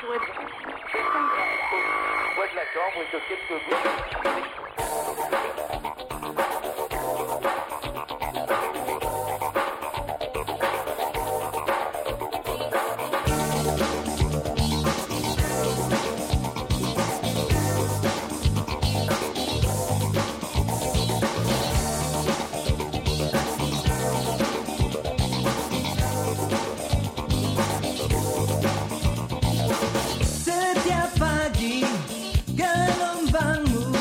pourrait... Bois de la chambre et que quelques gelombangmu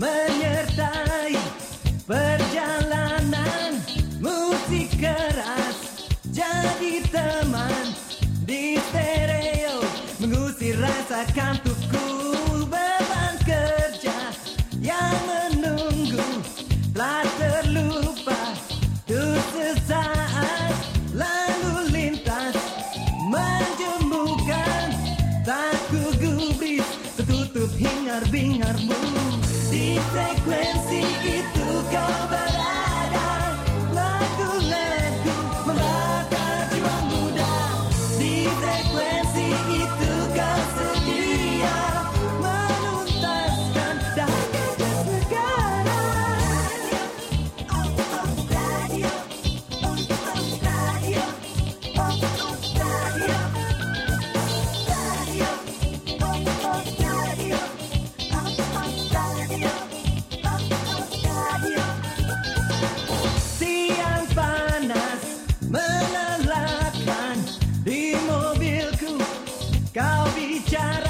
menyertai perjalanan musik keras. Jadi teman di stereo mengusir rasa kantukku hingar-bingarmu di frekuensi itu kau berada. Lagu-lagu membakar jiwa muda. Di frekuensi itu kau sedia menuntaskan dahaga segala Radio, radio, radio, radio. Cavillar